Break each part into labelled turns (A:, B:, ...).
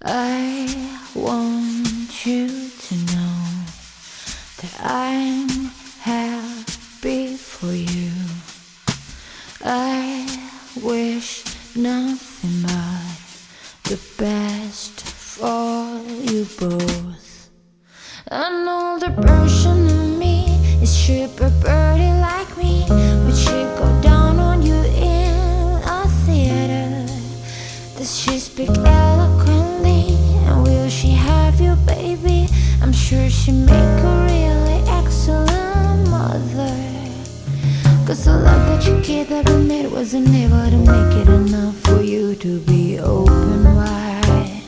A: I want you to know that I'm happy for you. I wish nothing but the best for you both. Cause the love that you gave that we made wasn't able to make it enough for you to be open wide.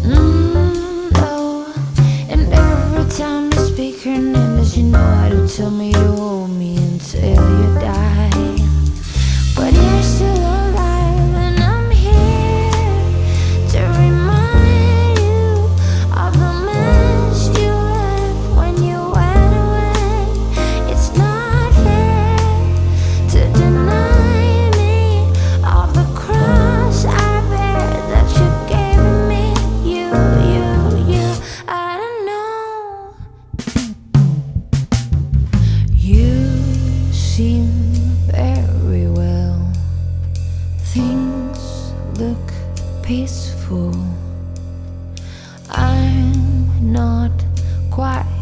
A: Mm, no. And every time you speak her name, does she know how to tell me you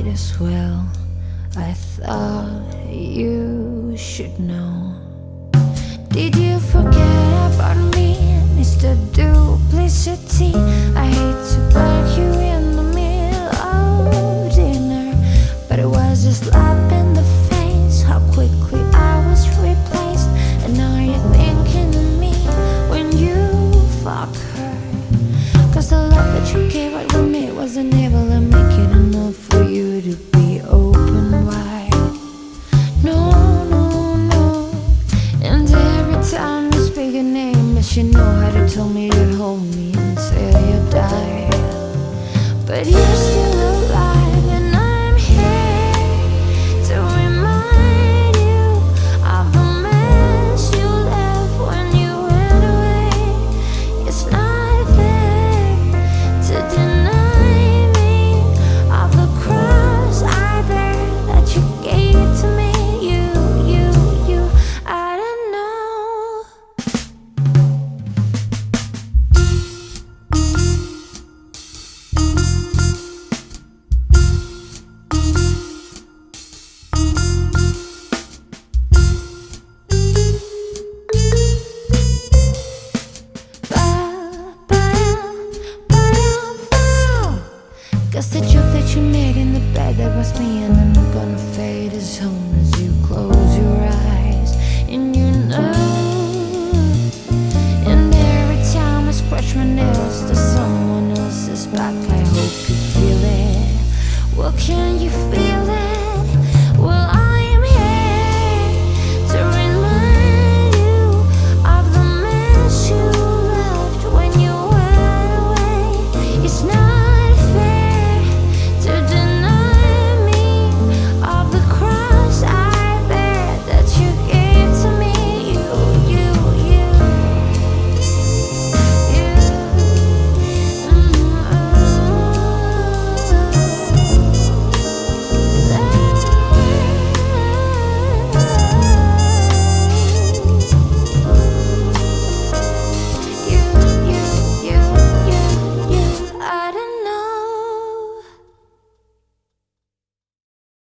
A: as well. I thought you should know. Did you forget about me, Mr. Duplicity? To make it enough for you to be open wide. No, no, no. And every time you speak a name, yes, you know how to tell me you'd hold me until you die. But you're still bed me and I'm gonna fade as soon